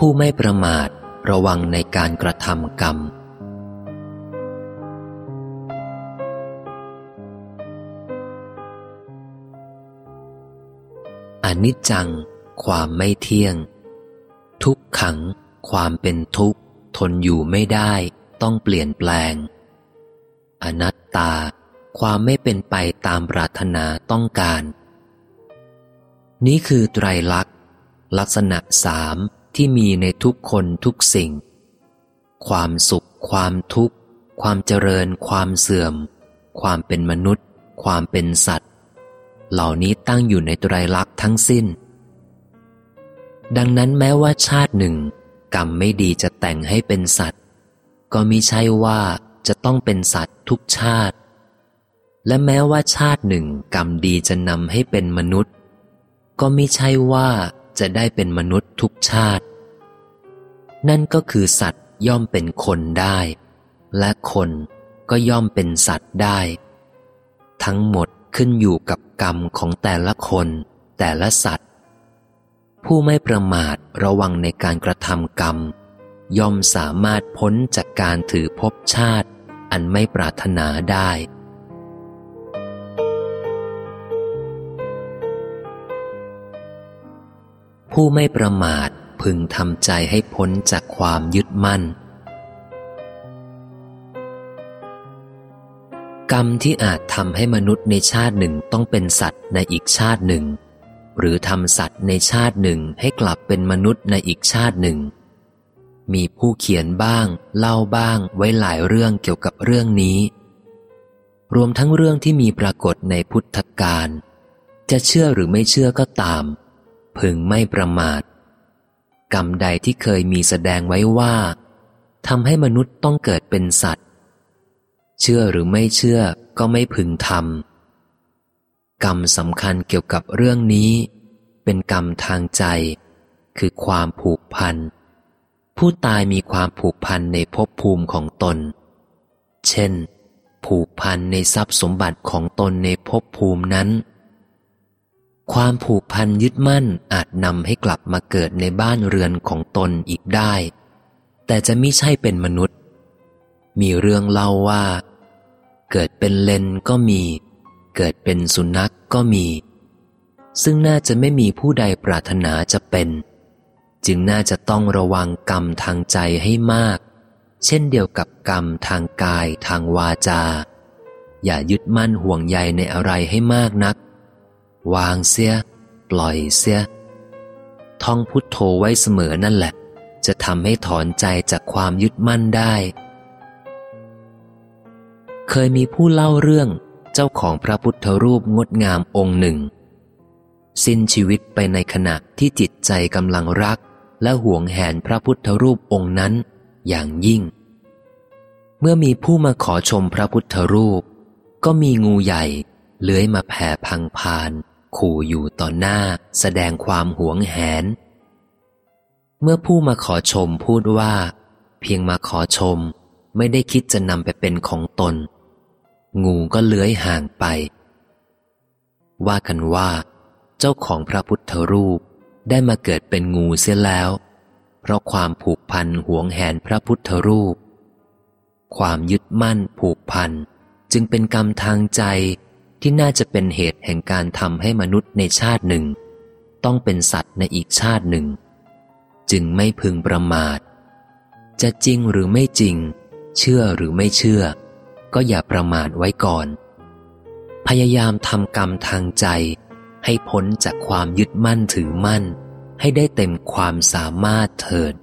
ผู้ไม่ประมาทระวังในการกระทำกรรม อนิจจัง ความไม่เที่ยง ทุกขัง ความเป็นทุกข์ ทนอยู่ไม่ได้ต้องเปลี่ยนแปลง อนัตตา ความไม่เป็นไปตามปรารถนาต้องการ นี้คือไตรลักษณ์ ลักษณะสาม ที่มีในทุกคนทุกสิ่ง ความสุข ความทุกข์ ความเจริญ ความเสื่อม ความเป็นมนุษย์ ความเป็นสัตว์ เหล่านี้ตั้งอยู่ในไตรลักษณ์ทั้งสิ้น ดังนั้นแม้ว่าชาติหนึ่ง กรรมไม่ดีจะแต่งให้เป็นสัตว์ ก็มิใช่ว่าจะต้องเป็นสัตว์ทุกชาติ และแม้ว่าชาติหนึ่งกรรมดีจะนำให้เป็นมนุษย์ ก็มิใช่ว่า จะได้เป็นมนุษย์ทุกชาติ นั่นก็คือสัตว์ย่อมเป็นคนได้ และคนก็ย่อมเป็นสัตว์ได้ ทั้งหมดขึ้นอยู่กับกรรมของแต่ละคนแต่ละสัตว์ ผู้ไม่ประมาทระวังในการกระทำกรรม ย่อมสามารถพ้นจากการถือภพชาติ อันไม่ปรารถนาได้ ผู้ไม่ประมาทพึงทำใจให้พ้นจากความยึดมั่น กรรมที่อาจทำให้มนุษย์ในชาติหนึ่งต้องเป็นสัตว์ในอีกชาติหนึ่ง หรือทำสัตว์ในชาติหนึ่งให้กลับเป็นมนุษย์ในอีกชาติหนึ่ง มีผู้เขียนบ้าง เล่าบ้างไว้หลายเรื่องเกี่ยวกับเรื่องนี้ รวมทั้งเรื่องที่มีปรากฏในพุทธการจะเชื่อหรือไม่เชื่อก็ตาม พึงไม่ประมาท กรรมใดที่เคยมีแสดงไว้ว่าทำให้มนุษย์ต้องเกิดเป็นสัตว์ เชื่อหรือไม่เชื่อก็ไม่พึงทำกรรมสำคัญเกี่ยวกับเรื่องนี้ เป็นกรรมทางใจ คือความผูกพัน ผู้ตายมีความผูกพันในภพภูมิของตน เช่น ผูกพันในทรัพย์สมบัติของตนในภพภูมินั้น ความผูกพันยึดมั่นอาจนำให้กลับมาเกิดในบ้านเรือนของตนอีกได้ แต่จะไม่ใช่เป็นมนุษย์ มีเรื่องเล่าว่า เกิดเป็นเลนก็มี เกิดเป็นสุนัขกก็มี ซึ่งน่าจะไม่มีผู้ใดปรารถนาจะเป็น จึงน่าจะต้องระวังกรรมทางใจให้มาก เช่นเดียวกับกรรมทางกายทางวาจา อย่ายึดมั่นห่วงใยในอะไรให้มากนัก วางเสีย ปล่อยเสีย ท่องพุทโธไว้เสมอนั่นแหละ จะทำให้ถอนใจจากความยึดมั่นได้ เคยมีผู้เล่าเรื่องเจ้าของพระพุทธรูปงดงามองค์หนึ่ง สิ้นชีวิตไปในขณะที่จิตใจกำลังรัก และห่วงแหนพระพุทธรูปองค์นั้นอย่างยิ่ง เมื่อมีผู้มาขอชมพระพุทธรูป ก็มีงูใหญ่เลื้อยมาแผ่พังพาน ขู่อยู่ต่อหน้าแสดงความหวงแหน เมื่อผู้มาขอชมพูดว่า เพียงมาขอชม ไม่ได้คิดจะนำไปเป็นของตน งูก็เลื้อยห่างไป ว่ากันว่า เจ้าของพระพุทธรูปได้มาเกิดเป็นงูเสียแล้ว เพราะความผูกพันหวงแหนพระพุทธรูป ความยึดมั่นผูกพันจึงเป็นกรรมทางใจ ที่น่าจะเป็นเหตุแห่งการทำให้มนุษย์ในชาติหนึ่ง ต้องเป็นสัตว์ในอีกชาติหนึ่ง จึงไม่พึงประมาท จะจริงหรือไม่จริง เชื่อหรือไม่เชื่อ ก็อย่าประมาทไว้ก่อน พยายามทำกรรมทางใจ ให้พ้นจากความยึดมั่นถือมั่น ให้ได้เต็มความสามารถเถิด